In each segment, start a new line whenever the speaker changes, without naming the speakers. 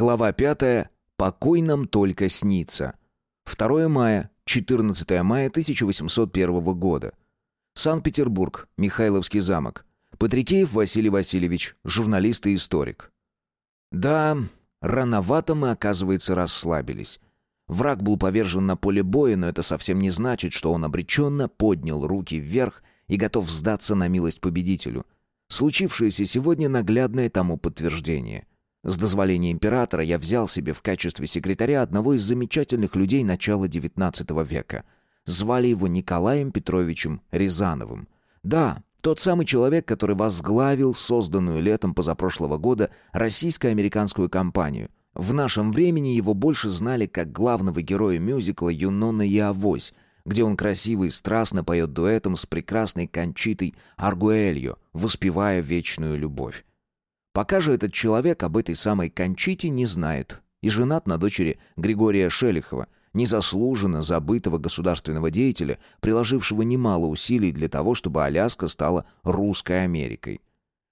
Глава 5. Покой нам только снится. 2 мая, 14 мая 1801 года. Санкт-Петербург, Михайловский замок. Патрикеев Василий Васильевич, журналист и историк. Да, рановато мы, оказывается, расслабились. Враг был повержен на поле боя, но это совсем не значит, что он обреченно поднял руки вверх и готов сдаться на милость победителю. Случившееся сегодня наглядное тому подтверждение. С дозволения императора я взял себе в качестве секретаря одного из замечательных людей начала XIX века. Звали его Николаем Петровичем Рязановым. Да, тот самый человек, который возглавил созданную летом позапрошлого года российско-американскую компанию. В нашем времени его больше знали как главного героя мюзикла «Юнона и Авось», где он красиво и страстно поет дуэтом с прекрасной Кончитой Аргуэльо, воспевая вечную любовь. Пока же этот человек об этой самой Кончите не знает и женат на дочери Григория Шелихова, незаслуженно забытого государственного деятеля, приложившего немало усилий для того, чтобы Аляска стала русской Америкой.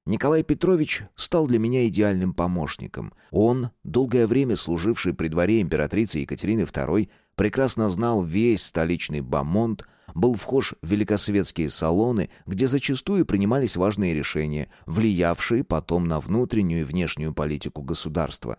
Николай Петрович стал для меня идеальным помощником. Он, долгое время служивший при дворе императрицы Екатерины II, прекрасно знал весь столичный бомонд, был вхож в великосветские салоны, где зачастую принимались важные решения, влиявшие потом на внутреннюю и внешнюю политику государства.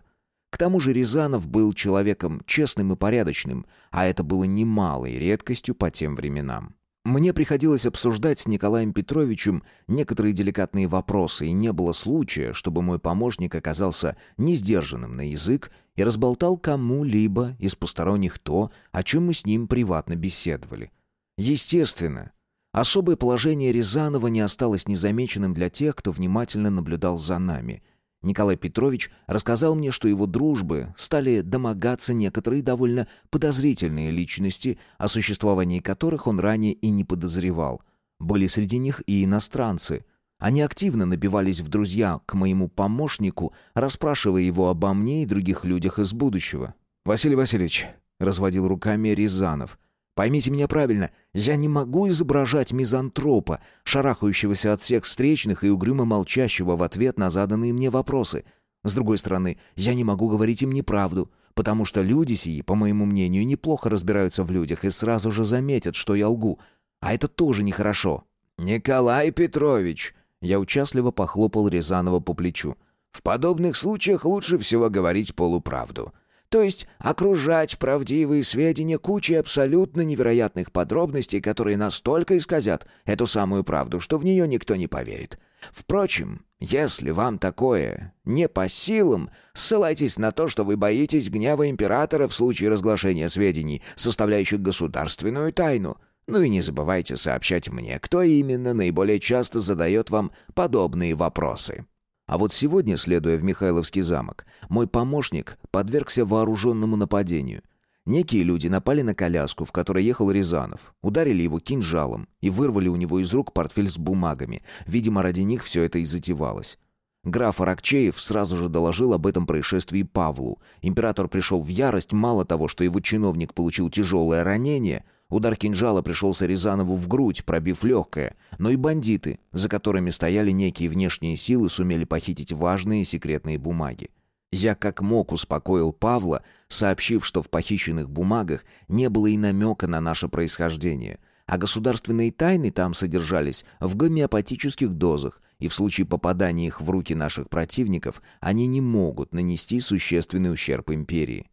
К тому же Рязанов был человеком честным и порядочным, а это было немалой редкостью по тем временам. Мне приходилось обсуждать с Николаем Петровичем некоторые деликатные вопросы, и не было случая, чтобы мой помощник оказался несдержанным на язык и разболтал кому-либо из посторонних то, о чем мы с ним приватно беседовали. Естественно, особое положение Рязанова не осталось незамеченным для тех, кто внимательно наблюдал за нами — Николай Петрович рассказал мне, что его дружбы стали домогаться некоторые довольно подозрительные личности, о существовании которых он ранее и не подозревал. Были среди них и иностранцы. Они активно набивались в друзья к моему помощнику, расспрашивая его обо мне и других людях из будущего. «Василий Васильевич», — разводил руками Рязанов, — Поймите меня правильно, я не могу изображать мизантропа, шарахающегося от всех встречных и угрюмо молчащего в ответ на заданные мне вопросы. С другой стороны, я не могу говорить им неправду, потому что люди сии, по моему мнению, неплохо разбираются в людях и сразу же заметят, что я лгу. А это тоже нехорошо. «Николай Петрович!» Я участливо похлопал Рязанова по плечу. «В подобных случаях лучше всего говорить полуправду. То есть окружать правдивые сведения кучей абсолютно невероятных подробностей, которые настолько исказят эту самую правду, что в нее никто не поверит. Впрочем, если вам такое не по силам, ссылайтесь на то, что вы боитесь гнева императора в случае разглашения сведений, составляющих государственную тайну. Ну и не забывайте сообщать мне, кто именно наиболее часто задает вам подобные вопросы. А вот сегодня, следуя в Михайловский замок, мой помощник подвергся вооруженному нападению. Некие люди напали на коляску, в которой ехал Рязанов, ударили его кинжалом и вырвали у него из рук портфель с бумагами. Видимо, ради них все это и затевалось. Граф Аракчеев сразу же доложил об этом происшествии Павлу. Император пришел в ярость, мало того, что его чиновник получил тяжелое ранение – Удар кинжала пришелся Рязанову в грудь, пробив легкое. Но и бандиты, за которыми стояли некие внешние силы, сумели похитить важные секретные бумаги. Я как мог успокоил Павла, сообщив, что в похищенных бумагах не было и намека на наше происхождение, а государственные тайны там содержались в гомеопатических дозах, и в случае попадания их в руки наших противников они не могут нанести существенный ущерб империи.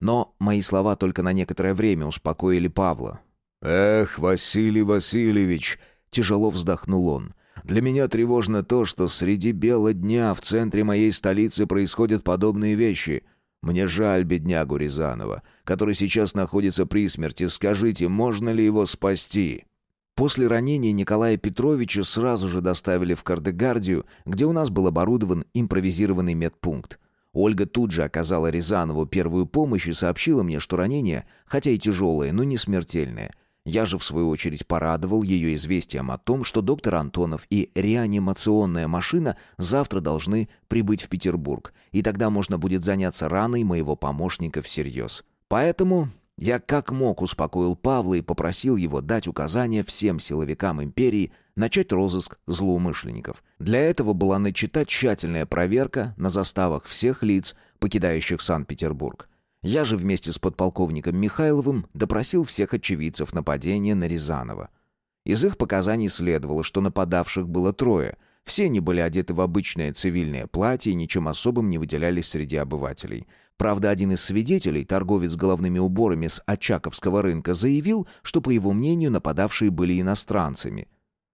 Но мои слова только на некоторое время успокоили Павла.
«Эх, Василий Васильевич!» — тяжело вздохнул он. «Для меня тревожно то, что среди бела дня в центре моей столицы происходят подобные вещи. Мне жаль беднягу Рязанова, который сейчас находится при смерти. Скажите, можно ли его спасти?»
После ранения Николая Петровича сразу же доставили в Кардегардию, где у нас был оборудован импровизированный медпункт. Ольга тут же оказала Рязанову первую помощь и сообщила мне, что ранение, хотя и тяжелое, но не смертельное. Я же, в свою очередь, порадовал ее известием о том, что доктор Антонов и реанимационная машина завтра должны прибыть в Петербург, и тогда можно будет заняться раной моего помощника всерьез. Поэтому я как мог успокоил Павла и попросил его дать указания всем силовикам империи начать розыск злоумышленников. Для этого была начата тщательная проверка на заставах всех лиц, покидающих Санкт-Петербург. Я же вместе с подполковником Михайловым допросил всех очевидцев нападения на Рязанова. Из их показаний следовало, что нападавших было трое. Все они были одеты в обычное цивильное платье и ничем особым не выделялись среди обывателей. Правда, один из свидетелей, торговец головными уборами с Очаковского рынка, заявил, что, по его мнению, нападавшие были иностранцами.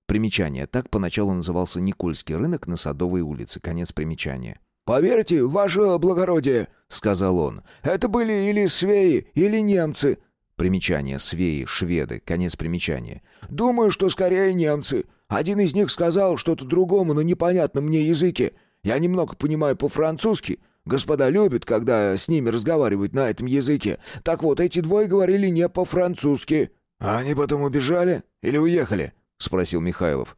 Примечание. Так поначалу назывался Никольский рынок на Садовой улице. Конец примечания.
«Поверьте, ваше благородие», — сказал он, — «это были или свеи, или немцы».
Примечание. Свеи, шведы. Конец примечания.
«Думаю, что скорее немцы. Один из них сказал что-то другому на непонятном мне языке. Я немного понимаю по-французски. Господа любят, когда с ними разговаривают на этом языке. Так вот, эти двое говорили не по-французски».
«А они потом убежали? Или уехали?» — спросил Михайлов.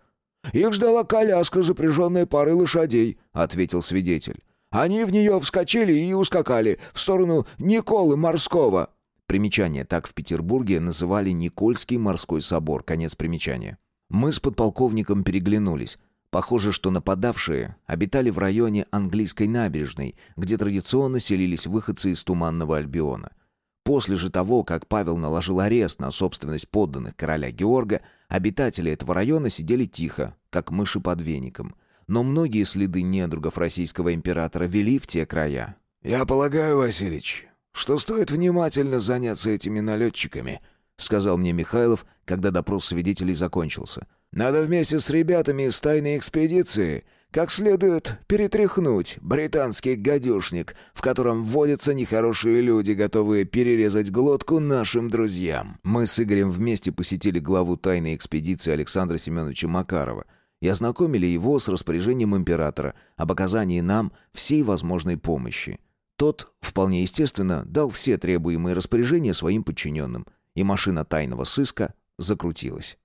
«Их ждала коляска, запряженная парой лошадей», — ответил свидетель. «Они в нее вскочили и ускакали в сторону Николы Морского».
Примечание. Так в Петербурге называли Никольский морской собор. Конец примечания. Мы с подполковником переглянулись. Похоже, что нападавшие обитали в районе английской набережной, где традиционно селились выходцы из Туманного Альбиона. После же того, как Павел наложил арест на собственность подданных короля Георга, обитатели этого района сидели тихо, как мыши под веником. Но многие следы недругов российского императора вели в те края.
«Я полагаю, Василич, что стоит внимательно заняться этими налетчиками», — сказал мне Михайлов, когда допрос свидетелей закончился. «Надо вместе с ребятами из тайной экспедиции как следует перетряхнуть британский гадюшник, в котором вводятся нехорошие люди, готовые перерезать глотку нашим друзьям».
Мы с Игорем вместе посетили главу тайной экспедиции Александра Семеновича Макарова и ознакомили его с распоряжением императора об оказании нам всей возможной помощи. Тот, вполне естественно, дал все требуемые распоряжения своим подчиненным, и машина тайного сыска закрутилась.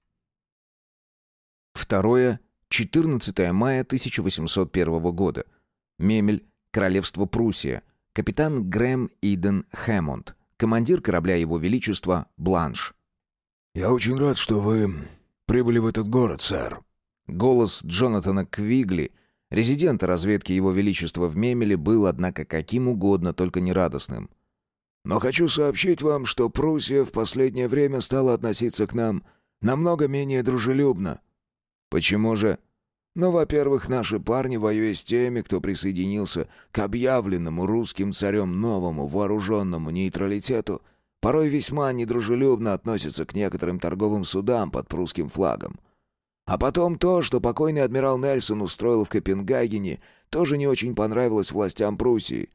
Второе 14 мая 1801 года. Мемель, Королевство Пруссия. Капитан Грэм Иден Хэммонд. Командир корабля Его Величества Бланш.
«Я очень рад, что вы прибыли в этот город, сэр».
Голос Джонатана Квигли, резидента разведки Его Величества в Мемеле, был, однако, каким угодно, только не радостным.
«Но хочу сообщить вам, что Пруссия в последнее время стала относиться к нам намного менее дружелюбно».
Почему же?
Ну, во-первых, наши парни, воюя с теми, кто присоединился к объявленному русским царем новому вооруженному нейтралитету, порой весьма недружелюбно относятся к некоторым торговым судам под прусским флагом. А потом то, что покойный адмирал Нельсон устроил в Копенгагене, тоже не очень понравилось властям Пруссии.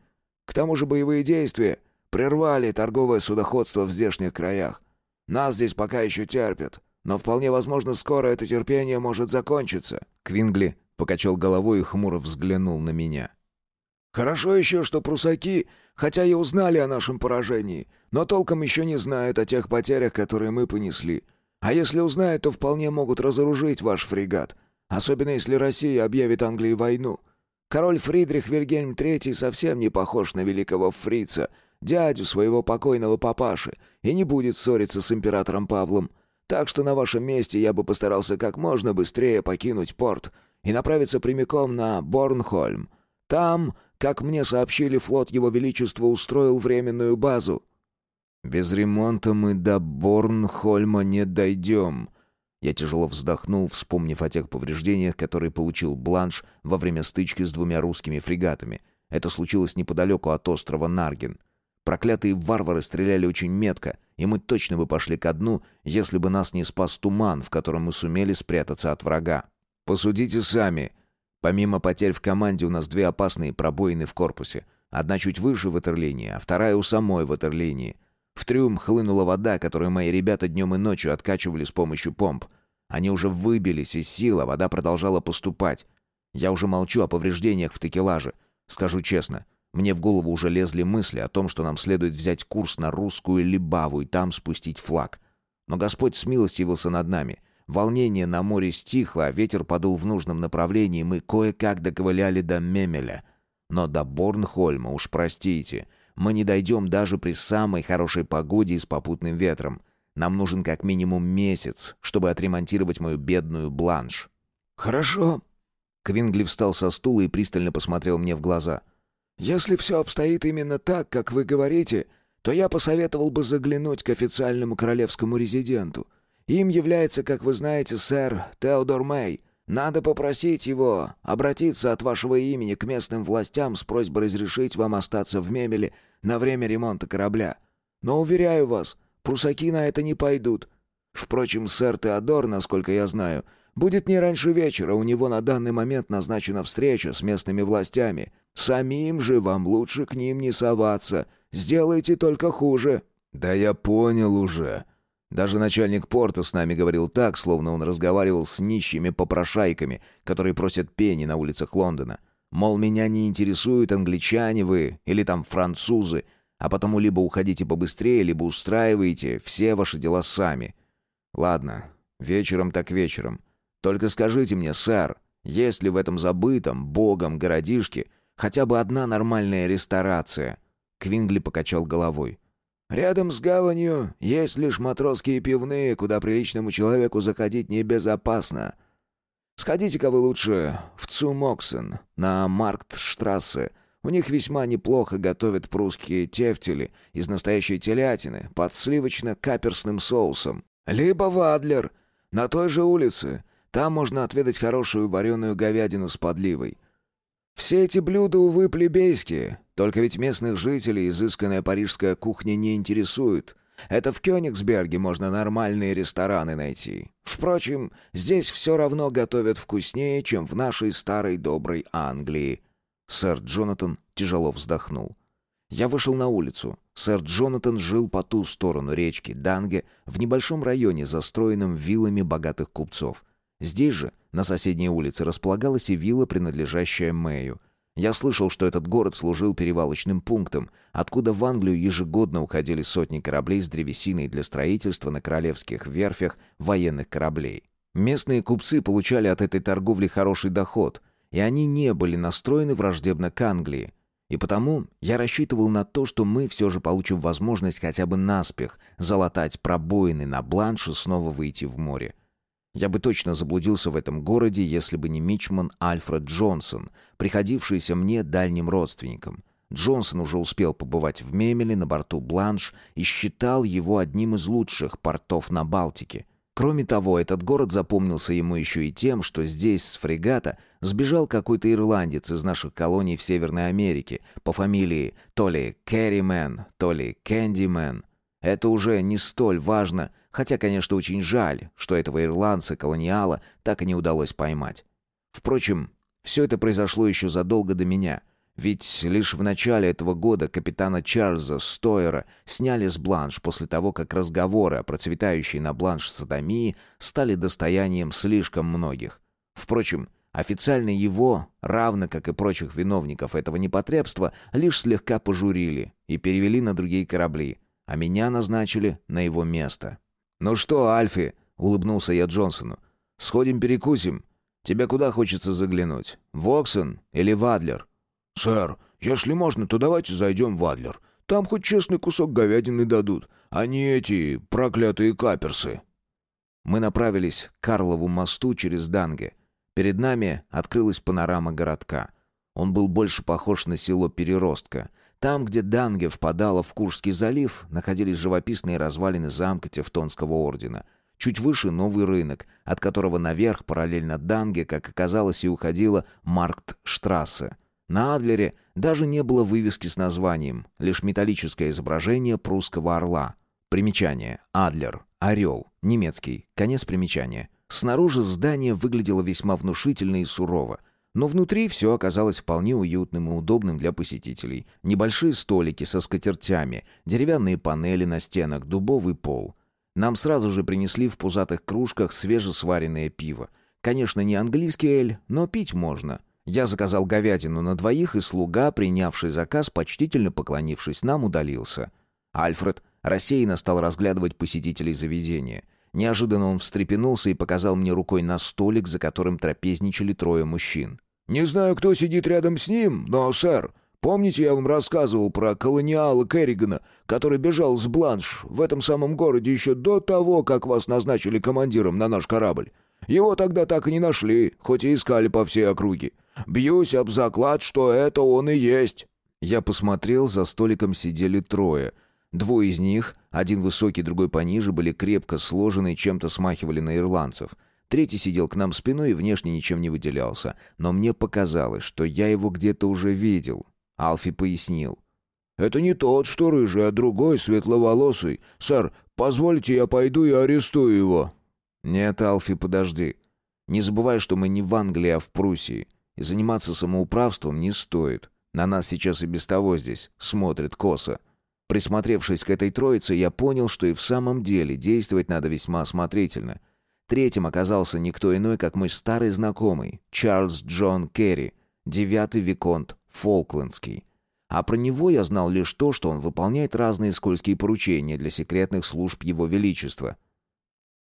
К тому же боевые действия прервали торговое судоходство в здешних краях. Нас здесь пока еще терпят. Но вполне возможно, скоро это терпение может закончиться».
Квингли покачал головой и хмуро взглянул на меня.
«Хорошо еще, что прусаки, хотя и узнали о нашем поражении, но толком еще не знают о тех потерях, которые мы понесли. А если узнают, то вполне могут разоружить ваш фрегат, особенно если Россия объявит Англии войну. Король Фридрих Вильгельм III совсем не похож на великого фрица, дядю своего покойного папаши, и не будет ссориться с императором Павлом». Так что на вашем месте я бы постарался как можно быстрее покинуть порт и направиться прямиком на Борнхольм. Там, как мне сообщили, флот Его Величества устроил временную базу».
«Без ремонта мы до Борнхольма не дойдем». Я тяжело вздохнул, вспомнив о тех повреждениях, которые получил Бланш во время стычки с двумя русскими фрегатами. Это случилось неподалеку от острова Нарген. Проклятые варвары стреляли очень метко, и мы точно бы пошли ко дну, если бы нас не спас туман, в котором мы сумели спрятаться от врага. Посудите сами. Помимо потерь в команде у нас две опасные пробоины в корпусе. Одна чуть выше ватерлинии, а вторая у самой ватерлинии. В трюм хлынула вода, которую мои ребята днем и ночью откачивали с помощью помп. Они уже выбились из сил, а вода продолжала поступать. Я уже молчу о повреждениях в такелаже. Скажу честно, мне в голову уже лезли мысли о том, что нам следует взять курс на русскую Либаву и там спустить флаг. Но Господь смилостивился над нами. Волнение на море стихло, а ветер подул в нужном направлении, и мы кое-как доковыляли до Мемеля. Но до Борнхольма, уж простите, мы не дойдем даже при самой хорошей погоде и с попутным ветром. Нам нужен как минимум месяц, чтобы отремонтировать мою бедную бланш.
«Хорошо».
Квингли встал со стула и пристально посмотрел мне в глаза —
Если все обстоит именно так, как вы говорите, то я посоветовал бы заглянуть к официальному королевскому резиденту. Им является, как вы знаете, сэр Теодор Мэй. Надо попросить его обратиться от вашего имени к местным властям с просьбой разрешить вам остаться в Мемеле на время ремонта корабля. Но, уверяю вас, прусаки на это не пойдут. Впрочем, сэр Теодор, насколько я знаю, будет не раньше вечера, у него на данный момент назначена встреча с местными властями. Самим же вам лучше к ним не соваться. Сделайте только хуже».
«Да я понял уже». Даже начальник порта с нами говорил так, словно он разговаривал с нищими попрошайками, которые просят пени на улицах Лондона. Мол, меня не интересуют англичане вы или там французы, а потому либо уходите побыстрее, либо устраиваете все ваши дела сами. Ладно, вечером так вечером. Только скажите мне, сэр, есть ли в этом забытом богом городишке хотя бы одна нормальная ресторация?» Квингли покачал головой.
«Рядом с гаванью есть лишь матросские пивные, куда приличному человеку заходить небезопасно. Сходите-ка вы лучше в Цумоксен на Марктштрассе. У них весьма неплохо готовят прусские тефтели из настоящей телятины под сливочно-каперсным соусом. Либо в Адлер, на той же улице. Там можно отведать хорошую вареную говядину с подливой. Все эти блюда, увы, плебейские. Только ведь местных жителей изысканная парижская кухня не интересует. Это в Кёнигсберге можно нормальные рестораны найти. Впрочем, здесь все равно готовят вкуснее, чем в нашей старой доброй Англии.
Сэр Джонатан тяжело вздохнул. Я вышел на улицу. Сэр Джонатан жил по ту сторону речки Данге, в небольшом районе, застроенном виллами богатых купцов. Здесь же, на соседней улице, располагалась и вилла, принадлежащая Мэю. Я слышал, что этот город служил перевалочным пунктом, откуда в Англию ежегодно уходили сотни кораблей с древесиной для строительства на королевских верфях военных кораблей. Местные купцы получали от этой торговли хороший доход, и они не были настроены враждебно к Англии. И потому я рассчитывал на то, что мы все же получим возможность хотя бы наспех залатать пробоины на бланше снова выйти в море. Я бы точно заблудился в этом городе, если бы не мичман Альфред Джонсон, приходившийся мне дальним родственником. Джонсон уже успел побывать в Мемеле на борту «Бланш» и считал его одним из лучших портов на Балтике. Кроме того, этот город запомнился ему еще и тем, что здесь с фрегата сбежал какой-то ирландец из наших колоний в Северной Америке по фамилии то ли Керримен, то ли Кэндимен. Это уже не столь важно — Хотя, конечно, очень жаль, что этого ирландца-колониала так и не удалось поймать. Впрочем, все это произошло еще задолго до меня. Ведь лишь в начале этого года капитана Чарльза Стойера сняли с Бланш после того, как разговоры о процветающей на Бланш садомии стали достоянием слишком многих. Впрочем, официально его, равно как и прочих виновников этого непотребства, лишь слегка пожурили и перевели на другие корабли, а меня назначили на его место. «Ну что, Альфи?» — улыбнулся я Джонсону. «Сходим перекусим. Тебе куда хочется заглянуть? В Оксон или в Адлер?»
«Сэр, если можно, то давайте зайдем в Адлер. Там хоть честный кусок говядины дадут, а не эти проклятые каперсы».
Мы направились к Карлову мосту через Данге. Перед нами открылась панорама городка. Он был больше похож на село Переростка — там, где Данге впадала в Куршский залив, находились живописные развалины замка Тевтонского ордена. Чуть выше новый рынок, от которого наверх, параллельно Данге, как оказалось, и уходила Марктштрассе. На Адлере даже не было вывески с названием, лишь металлическое изображение прусского орла. Примечание. Адлер. Орел. Немецкий. Конец примечания. Снаружи здание выглядело весьма внушительно и сурово. Но внутри все оказалось вполне уютным и удобным для посетителей. Небольшие столики со скатертями, деревянные панели на стенах, дубовый пол. Нам сразу же принесли в пузатых кружках свежесваренное пиво. Конечно, не английский эль, но пить можно. Я заказал говядину на двоих, и слуга, принявший заказ, почтительно поклонившись нам, удалился. Альфред рассеянно стал разглядывать посетителей заведения. Неожиданно он встрепенулся и показал мне рукой на столик, за которым трапезничали трое мужчин.
«Не знаю, кто сидит рядом с ним, но, сэр, помните, я вам рассказывал про колониала Керригана, который бежал с Бланш в этом самом городе еще до того, как вас назначили командиром на наш корабль? Его тогда так и не нашли, хоть и искали по всей округе. Бьюсь об заклад, что это он и есть».
Я посмотрел, за столиком сидели трое. Двое из них, один высокий, другой пониже, были крепко сложены и чем-то смахивали на ирландцев. Третий сидел к нам спиной и внешне ничем не выделялся. Но мне показалось, что я его где-то уже видел. Алфи пояснил.
«Это не тот, что рыжий, а другой, светловолосый. Сэр, позвольте, я пойду и арестую его».
«Нет, Алфи, подожди. Не забывай, что мы не в Англии, а в Пруссии. И заниматься самоуправством не стоит. На нас сейчас и без того здесь смотрят косо. Присмотревшись к этой троице, я понял, что и в самом деле действовать надо весьма осмотрительно. Третьим оказался никто иной, как мой старый знакомый, Чарльз Джон Керри, девятый виконт Фолклендский. А про него я знал лишь то, что он выполняет разные скользкие поручения для секретных служб Его Величества.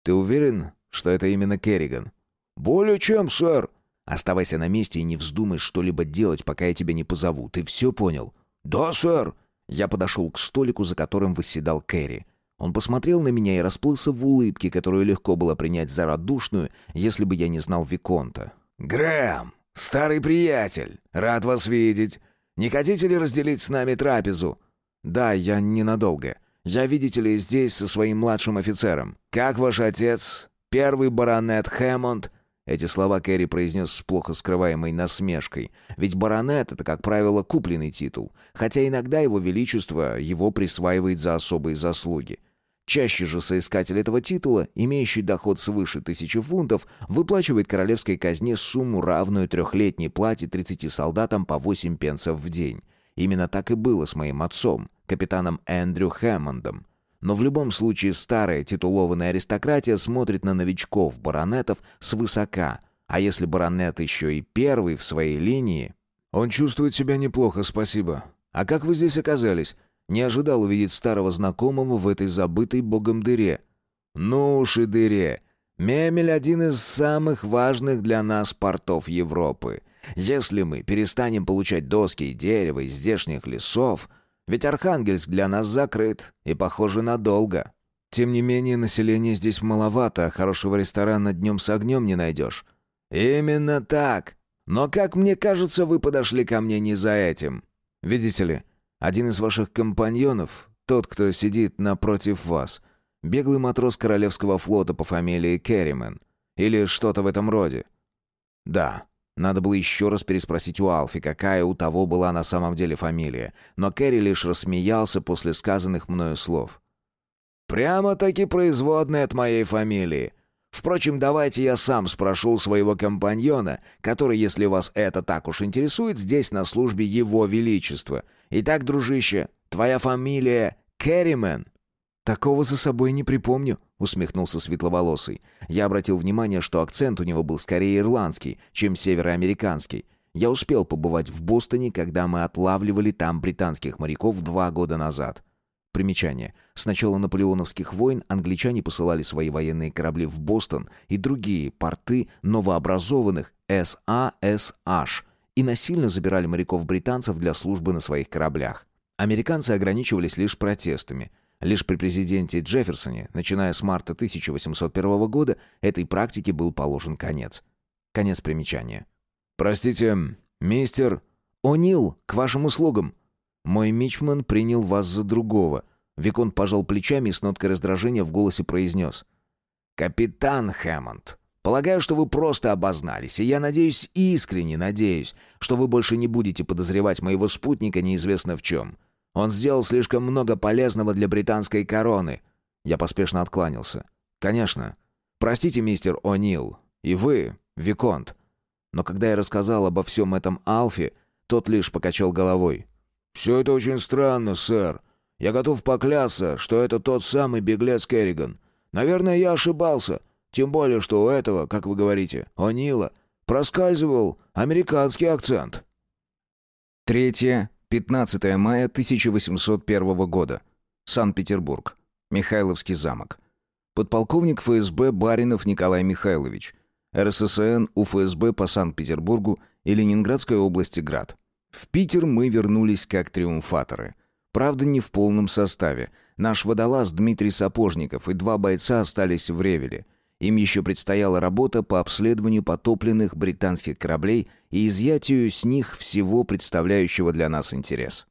«Ты уверен, что это именно Керриган?»
«Более чем, сэр».
«Оставайся на месте и не вздумай что-либо делать, пока я тебя не позову. Ты все понял?»
«Да, сэр».
Я подошел к столику, за которым восседал Кэрри. Он посмотрел на меня и расплылся в улыбке, которую легко было принять за радушную, если бы я не знал Виконта.
«Грэм, старый приятель, рад вас видеть. Не хотите ли разделить с нами трапезу?»
«Да, я ненадолго. Я, видите ли, здесь со своим младшим офицером.
Как ваш отец? Первый баронет Хэммонд?»
Эти слова Кэрри произнес с плохо скрываемой насмешкой. Ведь баронет — это, как правило, купленный титул. Хотя иногда его величество его присваивает за особые заслуги. Чаще же соискатель этого титула, имеющий доход свыше тысячи фунтов, выплачивает королевской казне сумму, равную трехлетней плате 30 солдатам по 8 пенсов в день. Именно так и было с моим отцом, капитаном Эндрю Хэммондом. Но в любом случае старая титулованная аристократия смотрит на новичков баронетов свысока, а если баронет еще и первый в своей линии...
«Он чувствует себя неплохо, спасибо. А как вы здесь оказались? Не ожидал увидеть старого знакомого в этой забытой богом дыре».
«Ну уж и дыре. Мемель — один из самых важных для нас портов Европы. Если мы перестанем получать доски и дерево из здешних лесов, ведь Архангельск для нас закрыт, и, похоже, надолго.
Тем не менее, населения здесь маловато, а хорошего ресторана днем с огнем не найдешь.
Именно так. Но, как мне кажется, вы подошли ко мне не за этим.
Видите ли, один из ваших компаньонов, тот, кто сидит напротив вас, беглый матрос Королевского флота по фамилии Керримен. Или что-то в этом роде. Да, надо было еще раз переспросить у Алфи, какая у того была на самом деле фамилия, но Кэрри лишь рассмеялся после сказанных мною слов.
«Прямо-таки производная от моей фамилии. Впрочем, давайте я сам спрошу своего компаньона, который, если вас это так уж интересует, здесь на службе Его Величества. Итак, дружище, твоя фамилия Керримен?»
«Такого за собой не припомню», — усмехнулся светловолосый. Я обратил внимание, что акцент у него был скорее ирландский, чем североамериканский. Я успел побывать в Бостоне, когда мы отлавливали там британских моряков два года назад. Примечание. С начала наполеоновских войн англичане посылали свои военные корабли в Бостон и другие порты новообразованных САСH и насильно забирали моряков-британцев для службы на своих кораблях. Американцы ограничивались лишь протестами — Лишь при президенте Джефферсоне, начиная с марта 1801 года, этой практике был положен конец. Конец примечания.
«Простите, мистер...»
«О'Нил, к вашим услугам!» «Мой мичман принял вас за другого». Виконт пожал плечами и с ноткой раздражения в голосе произнес.
«Капитан Хэммонд, полагаю, что вы просто обознались, и я надеюсь, искренне надеюсь, что вы больше не будете подозревать моего спутника неизвестно в чем. Он сделал слишком много полезного для британской короны. Я поспешно откланялся. Конечно. Простите, мистер О'Нил. И вы, Виконт. Но когда я рассказал обо всем этом Алфе, тот лишь покачал головой.
«Все это очень странно, сэр. Я готов поклясться, что это тот самый беглец Керриган. Наверное, я ошибался. Тем более, что у этого, как вы говорите, О'Нила, проскальзывал американский акцент».
Третье 15 мая 1801 года. Санкт-Петербург. Михайловский замок. Подполковник ФСБ Баринов Николай Михайлович. РССН УФСБ по Санкт-Петербургу и Ленинградской области Град. В Питер мы вернулись как триумфаторы. Правда, не в полном составе. Наш водолаз Дмитрий Сапожников и два бойца остались в Ревеле – им еще предстояла работа по обследованию потопленных британских кораблей и изъятию с них всего представляющего для нас интерес.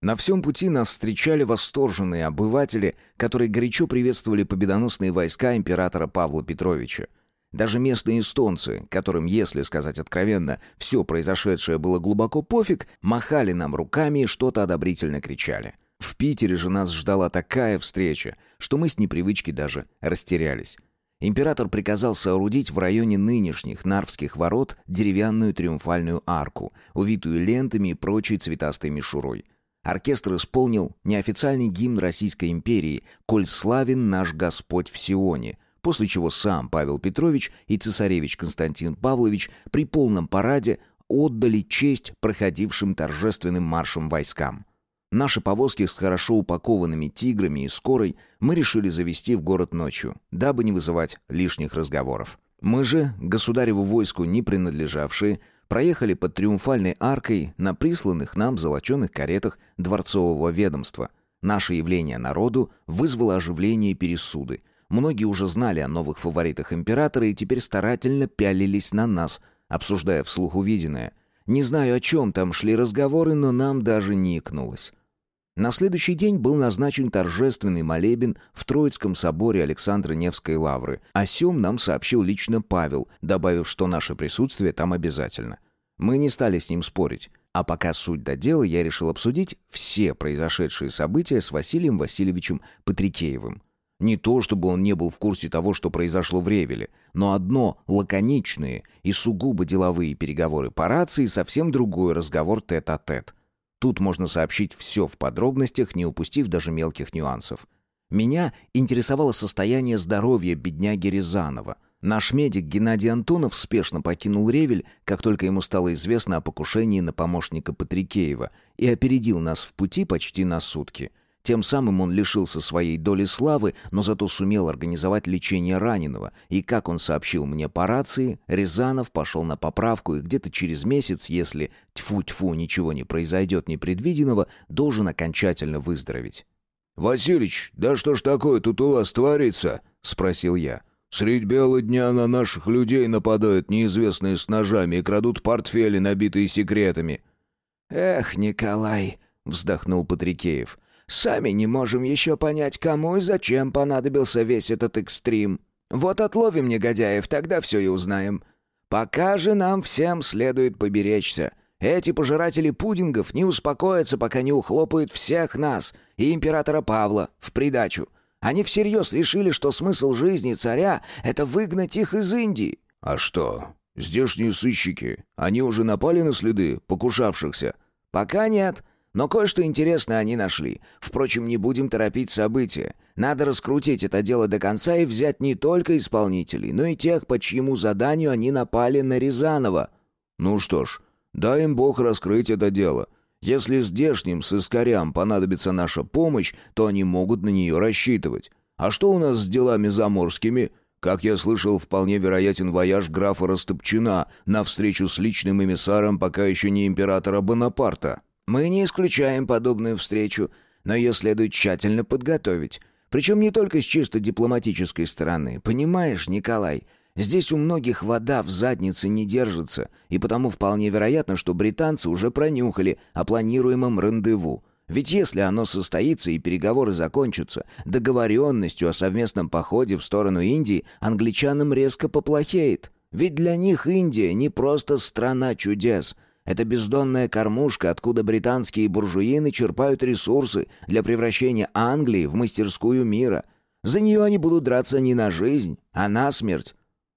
На всем пути нас встречали восторженные обыватели, которые горячо приветствовали победоносные войска императора Павла Петровича. Даже местные эстонцы, которым, если сказать откровенно, все произошедшее было глубоко пофиг, махали нам руками и что-то одобрительно кричали. В Питере же нас ждала такая встреча, что мы с непривычки даже растерялись. Император приказал соорудить в районе нынешних Нарвских ворот деревянную триумфальную арку, увитую лентами и прочей цветастой мишурой. Оркестр исполнил неофициальный гимн Российской империи «Коль славен наш Господь в Сионе», после чего сам Павел Петрович и цесаревич Константин Павлович при полном параде отдали честь проходившим торжественным маршем войскам. Наши повозки с хорошо упакованными тиграми и скорой мы решили завести в город ночью, дабы не вызывать лишних разговоров. Мы же, государеву войску не принадлежавшие, проехали под триумфальной аркой на присланных нам золоченых каретах дворцового ведомства. Наше явление народу вызвало оживление и пересуды. Многие уже знали о новых фаворитах императора и теперь старательно пялились на нас, обсуждая вслух увиденное. Не знаю, о чем там шли разговоры, но нам даже не икнулось. На следующий день был назначен торжественный молебен в Троицком соборе Александра Невской лавры. О сём нам сообщил лично Павел, добавив, что наше присутствие там обязательно. Мы не стали с ним спорить. А пока суть до дела, я решил обсудить все произошедшие события с Василием Васильевичем Патрикеевым. Не то, чтобы он не был в курсе того, что произошло в Ревеле, но одно — лаконичные и сугубо деловые переговоры по рации, совсем другой разговор тет-а-тет. -тет. Тут можно сообщить все в подробностях, не упустив даже мелких нюансов. Меня интересовало состояние здоровья бедняги Рязанова. Наш медик Геннадий Антонов спешно покинул Ревель, как только ему стало известно о покушении на помощника Патрикеева, и опередил нас в пути почти на сутки. Тем самым он лишился своей доли славы, но зато сумел организовать лечение раненого, и, как он сообщил мне по рации, Рязанов пошел на поправку и где-то через месяц, если тьфу-тьфу ничего не произойдет непредвиденного, должен окончательно выздороветь.
«Василич, да что ж такое тут у вас творится?» — спросил я. «Средь бела дня на наших людей нападают неизвестные с ножами и крадут портфели, набитые секретами».
«Эх, Николай!» — вздохнул Патрикеев — Сами не можем еще понять, кому и зачем понадобился весь этот экстрим. Вот отловим негодяев, тогда все и узнаем. Пока же нам всем следует поберечься. Эти пожиратели пудингов не успокоятся, пока не ухлопают всех нас и императора Павла в придачу. Они всерьез решили, что смысл жизни царя — это выгнать их из Индии.
А что, здешние сыщики, они уже напали на следы покушавшихся?
Пока нет. Но кое-что интересное они нашли. Впрочем, не будем торопить события. Надо раскрутить это дело до конца и взять не только исполнителей, но и тех, по чьему заданию они напали на Рязанова.
Ну что ж, дай им Бог раскрыть это дело. Если здешним сыскарям понадобится наша помощь, то они могут на нее рассчитывать. А что у нас с делами заморскими? Как я слышал, вполне вероятен вояж графа Растопчина на встречу с личным эмиссаром пока еще не императора Бонапарта.
Мы не исключаем подобную встречу, но ее следует тщательно подготовить. Причем не только с чисто дипломатической стороны. Понимаешь, Николай, здесь у многих вода в заднице не держится, и потому вполне вероятно, что британцы уже пронюхали о планируемом рандеву. Ведь если оно состоится и переговоры закончатся договоренностью о совместном походе в сторону Индии, англичанам резко поплохеет. Ведь для них Индия не просто страна чудес — это бездонная кормушка, откуда британские буржуины черпают ресурсы для превращения Англии в мастерскую мира. За нее они будут драться не на жизнь, а на смерть.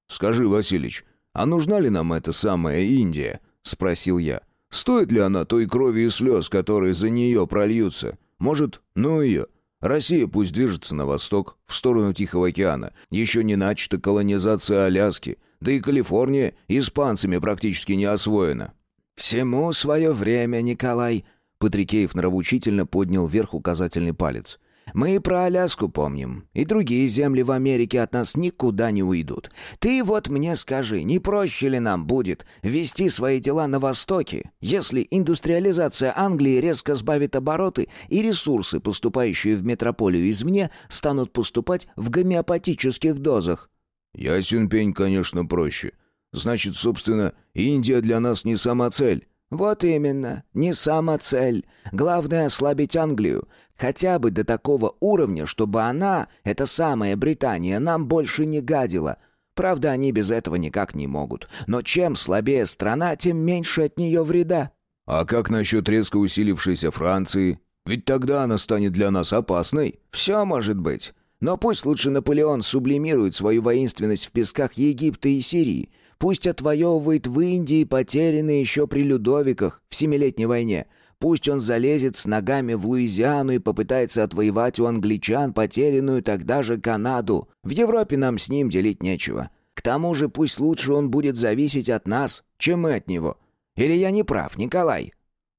«Скажи, Василич, а нужна ли нам эта самая Индия?» — спросил я. «Стоит ли она той крови и слез, которые за нее прольются? Может, ну ее? Россия пусть движется на восток, в сторону Тихого океана. Еще не начата колонизация Аляски, да и Калифорния испанцами практически не освоена.
«Всему свое время, Николай», — Патрикеев нравоучительно поднял вверх указательный палец. «Мы и про Аляску помним, и другие земли в Америке от нас никуда не уйдут. Ты вот мне скажи, не проще ли нам будет вести свои дела на Востоке, если индустриализация Англии резко сбавит обороты и ресурсы, поступающие в метрополию извне, станут поступать в гомеопатических дозах?»
«Ясен пень, конечно, проще. Значит, собственно, Индия для нас не сама цель.
«Вот именно, не сама цель. Главное — ослабить Англию. Хотя бы до такого уровня, чтобы она, эта самая Британия, нам больше не гадила. Правда, они без этого никак не могут. Но чем слабее страна, тем меньше от нее вреда».
«А как насчет резко усилившейся Франции? Ведь тогда она станет для нас опасной».
«Все может быть. Но пусть лучше Наполеон сублимирует свою воинственность в песках Египта и Сирии. Пусть отвоевывает в Индии потерянные еще при Людовиках в Семилетней войне. Пусть он залезет с ногами в Луизиану и попытается отвоевать у англичан потерянную тогда же Канаду. В Европе нам с ним делить нечего. К тому же пусть лучше он будет зависеть от нас, чем мы от него. Или я не прав, Николай?»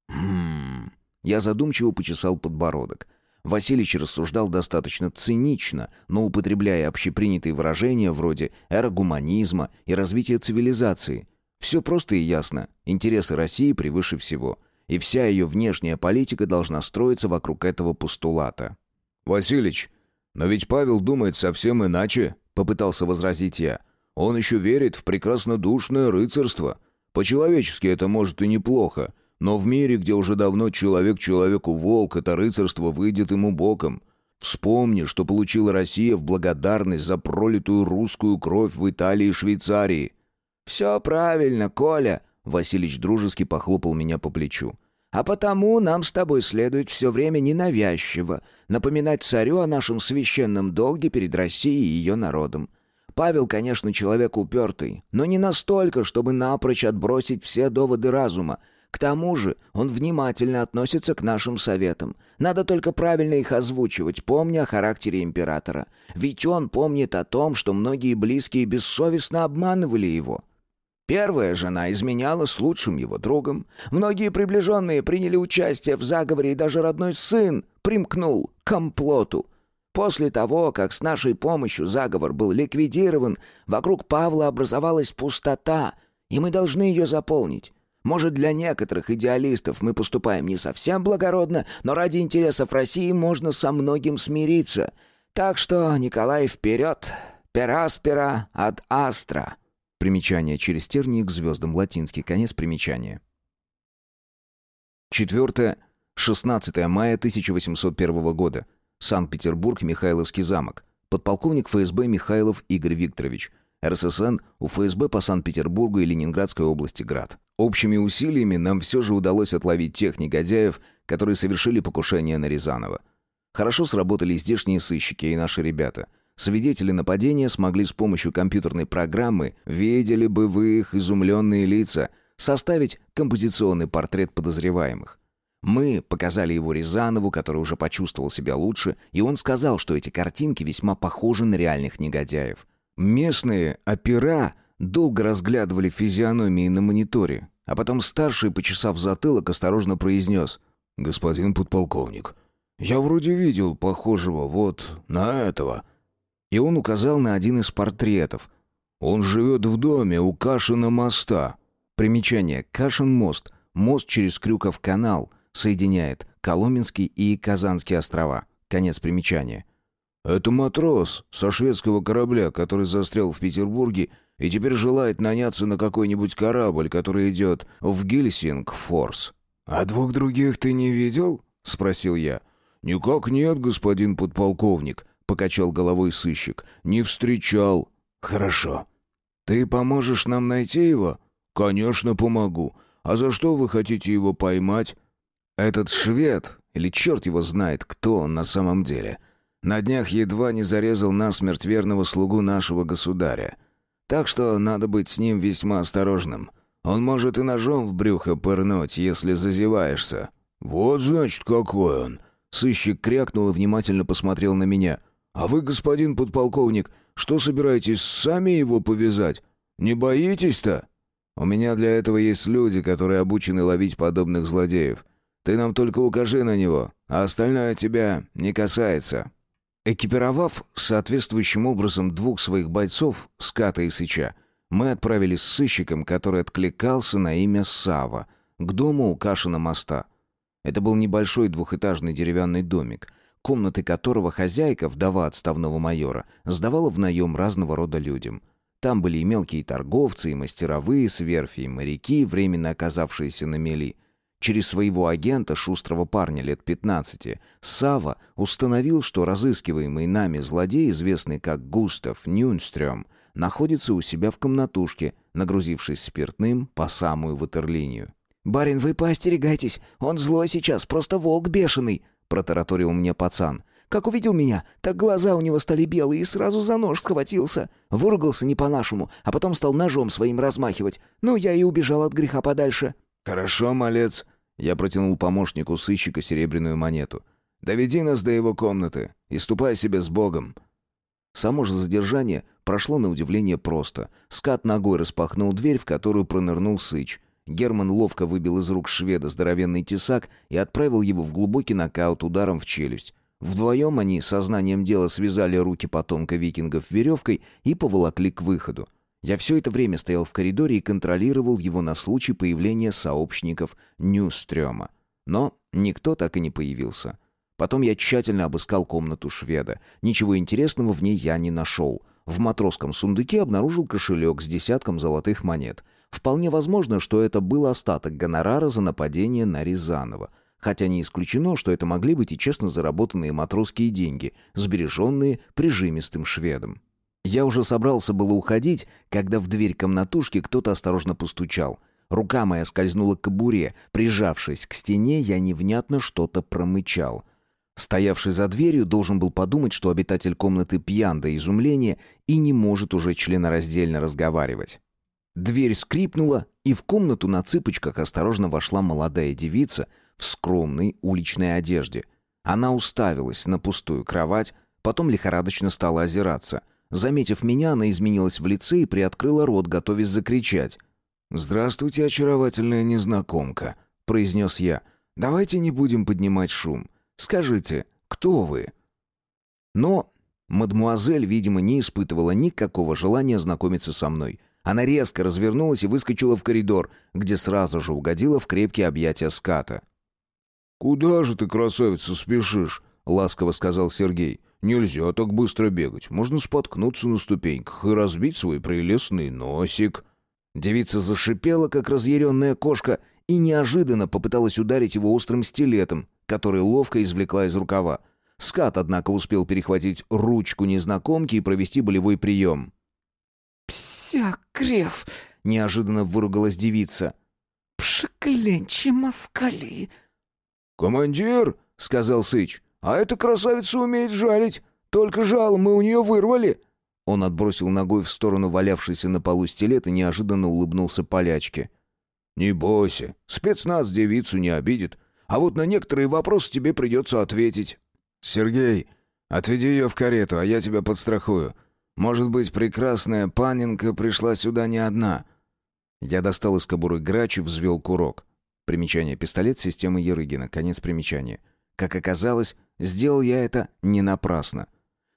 «Хм...» Я задумчиво почесал подбородок. Василич рассуждал достаточно цинично, но употребляя общепринятые выражения вроде эрогуманизма и развития цивилизации. Все просто и ясно. Интересы России превыше всего. И вся ее внешняя политика должна строиться вокруг этого постулата. «Василич, но ведь Павел думает совсем иначе», — попытался возразить я. «Он еще верит в прекраснодушное рыцарство. По-человечески это может и неплохо, но в мире, где уже давно человек человеку волк, это рыцарство выйдет ему боком. Вспомни, что получила Россия в благодарность за пролитую русскую кровь в Италии и Швейцарии.
«Все правильно, Коля», — Василич дружески похлопал меня по плечу. «А потому нам с тобой следует все время ненавязчиво напоминать царю о нашем священном долге перед Россией и ее народом. Павел, конечно, человек упертый, но не настолько, чтобы напрочь отбросить все доводы разума. К тому же он внимательно относится к нашим советам. Надо только правильно их озвучивать, помня о характере императора. Ведь он помнит о том, что многие близкие бессовестно обманывали его. Первая жена изменяла с лучшим его другом. Многие приближенные приняли участие в заговоре, и даже родной сын примкнул к комплоту. После того, как с нашей помощью заговор был ликвидирован, вокруг Павла образовалась пустота, и мы должны ее заполнить. Может, для некоторых идеалистов мы поступаем не совсем благородно, но ради интересов России можно со многим смириться. Так что, Николай, вперед! Пераспера от астра.
Примечание через тернии к звездам. Латинский конец примечания. Четвертое. 16 мая 1801 года. Санкт-Петербург, Михайловский замок. Подполковник ФСБ Михайлов Игорь Викторович. РССН у ФСБ по Санкт-Петербургу и Ленинградской области Град. Общими усилиями нам все же удалось отловить тех негодяев, которые совершили покушение на Рязанова. Хорошо сработали здешние сыщики и наши ребята. Свидетели нападения смогли с помощью компьютерной программы, видели бы вы их изумленные лица, составить композиционный портрет подозреваемых. Мы показали его Рязанову, который уже почувствовал себя лучше, и он сказал, что эти картинки весьма похожи на реальных негодяев. Местные опера долго разглядывали физиономии на мониторе, а потом старший, почесав затылок, осторожно произнес «Господин подполковник, я вроде видел похожего вот на этого». И он указал на один из портретов. «Он живет в доме у Кашина моста». Примечание. Кашин мост. Мост через Крюков канал – соединяет Коломенский и Казанские острова. Конец примечания. «Это матрос со шведского корабля, который застрял в Петербурге и теперь желает наняться на какой-нибудь корабль, который идет в Гильсинг-Форс». «А двух других ты не видел?» — спросил я. «Никак нет, господин подполковник», — покачал головой сыщик. «Не встречал». «Хорошо. Ты поможешь нам найти его?» «Конечно, помогу. А за что вы хотите его поймать?» Этот швед, или черт его знает, кто он на самом деле, на днях едва не зарезал насмерть верного слугу нашего государя. Так что надо быть с ним весьма осторожным. Он может и ножом в брюхо пырнуть, если зазеваешься. «Вот, значит, какой он!» Сыщик крякнул и внимательно посмотрел на меня. «А вы, господин подполковник, что собираетесь сами его повязать? Не боитесь-то?» «У меня для этого есть люди, которые обучены ловить подобных злодеев. Ты нам только укажи на него, а остальное тебя не касается». Экипировав соответствующим образом двух своих бойцов, Ската и Сыча, мы отправились с сыщиком, который откликался на имя Сава, к дому у Кашина моста. Это был небольшой двухэтажный деревянный домик, комнаты которого хозяйка, вдова отставного майора, сдавала в наем разного рода людям.
Там были и мелкие торговцы, и мастеровые с верфи, и моряки, временно оказавшиеся на мели. Через своего агента, шустрого парня лет 15, Сава установил, что разыскиваемый нами злодей, известный как Густав Нюнстрём, находится у себя в комнатушке, нагрузившись спиртным по самую ватерлинию.
«Барин, вы поостерегайтесь, он злой сейчас, просто волк бешеный», — протараторил мне пацан. «Как увидел меня, так глаза у него стали белые и сразу за нож схватился. Выругался не по-нашему, а потом стал ножом своим размахивать. Ну, я и убежал от греха подальше».
«Хорошо, малец», я протянул помощнику сыщика серебряную монету. «Доведи нас до его комнаты и ступай себе с Богом». Само же задержание прошло на удивление просто. Скат ногой распахнул дверь, в которую пронырнул Сыч. Герман ловко выбил из рук шведа здоровенный тесак и отправил его в глубокий нокаут ударом в челюсть. Вдвоем они сознанием дела связали руки потомка викингов веревкой и поволокли к выходу. Я все это время стоял в коридоре и контролировал его на случай появления сообщников Ньюстрёма. Но никто так и не появился. Потом я тщательно обыскал комнату шведа. Ничего интересного в ней я не нашел. В матросском сундуке обнаружил кошелек с десятком золотых монет. Вполне возможно, что это был остаток гонорара за нападение на Рязанова. Хотя не исключено, что это могли быть и честно заработанные матросские деньги, сбереженные прижимистым шведом. Я уже собрался было уходить, когда в дверь комнатушки кто-то осторожно постучал. Рука моя скользнула к кобуре. Прижавшись к стене, я невнятно что-то промычал. Стоявший за дверью должен был подумать, что обитатель комнаты пьян до изумления и не может уже членораздельно разговаривать. Дверь скрипнула, и в комнату на цыпочках осторожно вошла молодая девица в скромной уличной одежде. Она уставилась на пустую кровать, потом лихорадочно стала озираться — Заметив меня, она изменилась в лице и приоткрыла рот, готовясь закричать. «Здравствуйте, очаровательная незнакомка», — произнес я. «Давайте не будем поднимать шум. Скажите, кто вы?» Но мадмуазель, видимо, не испытывала никакого желания знакомиться со мной. Она резко развернулась и выскочила в коридор, где сразу же угодила в крепкие объятия ската.
«Куда же ты, красавица, спешишь?» — ласково сказал Сергей. Нельзя так быстро бегать. Можно споткнуться на ступеньках и разбить свой прелестный носик».
Девица зашипела, как разъяренная кошка, и неожиданно попыталась ударить его острым стилетом, который ловко извлекла из рукава. Скат, однако, успел перехватить ручку незнакомки и провести болевой прием.
«Пся, крев!»
— неожиданно выругалась девица.
«Пшекленчи москали!»
«Командир!» — сказал Сыч. «А эта красавица умеет жалить. Только жал мы у нее вырвали».
Он отбросил ногой в сторону валявшийся на полу стилет и неожиданно улыбнулся полячке.
«Не бойся, спецназ девицу не обидит. А вот на некоторые вопросы тебе придется ответить».
«Сергей, отведи ее в карету, а я тебя подстрахую. Может быть, прекрасная паненка пришла сюда не одна». Я достал из кобуры грач и взвел курок. Примечание. Пистолет системы Ерыгина. Конец примечания. Как оказалось, сделал я это не напрасно.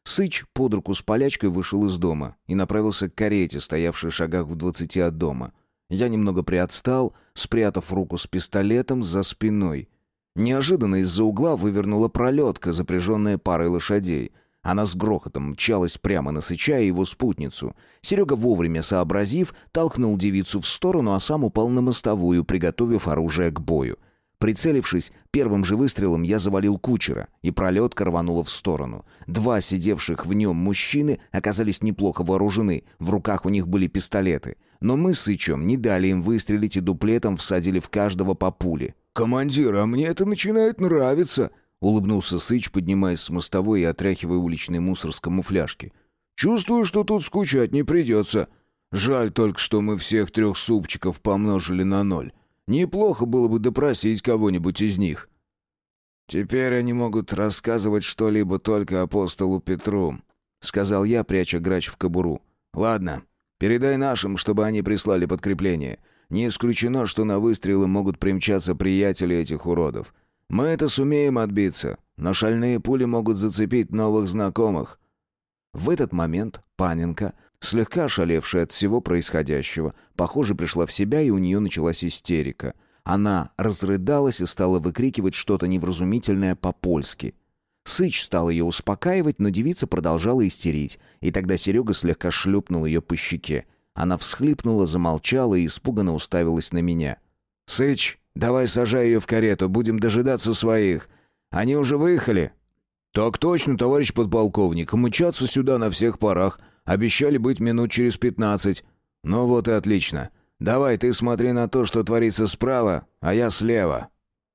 Сыч под руку с полячкой вышел из дома и направился к карете, стоявшей в шагах в двадцати от дома. Я немного приотстал, спрятав руку с пистолетом за спиной. Неожиданно из-за угла вывернула пролетка, запряженная парой лошадей. Она с грохотом мчалась прямо на Сыча и его спутницу. Серега, вовремя сообразив, толкнул девицу в сторону, а сам упал на мостовую, приготовив оружие к бою. Прицелившись, первым же выстрелом я завалил кучера, и пролетка рванула в сторону. Два сидевших в нем мужчины оказались неплохо вооружены, в руках у них были пистолеты. Но мы с Сычом не дали им выстрелить и дуплетом всадили в каждого по пуле.
«Командир, а мне это начинает нравиться», —
улыбнулся Сыч, поднимаясь с мостовой и отряхивая уличный мусор с камуфляжки.
«Чувствую, что тут скучать не придется. Жаль только, что мы всех трех супчиков помножили на ноль. Неплохо было бы допросить кого-нибудь из них.
Теперь они могут рассказывать что-либо только апостолу Петру, сказал я, пряча грач в кобуру. Ладно, передай нашим, чтобы они прислали подкрепление. Не исключено, что на выстрелы могут примчаться приятели этих уродов. Мы это сумеем отбиться, но шальные пули могут зацепить новых знакомых. В этот момент Паненко Слегка ошалевшая от всего происходящего, похоже, пришла в себя, и у нее началась истерика. Она разрыдалась и стала выкрикивать что-то невразумительное по-польски. Сыч стал ее успокаивать, но девица продолжала истерить, и тогда Серега слегка шлепнул ее по щеке. Она всхлипнула, замолчала и испуганно уставилась на меня.
«Сыч, давай сажай ее в карету, будем дожидаться своих. Они уже выехали?» «Так точно, товарищ подполковник. Мчаться сюда на всех парах. Обещали быть минут через пятнадцать». «Ну вот и отлично. Давай ты смотри на то, что творится справа, а я слева».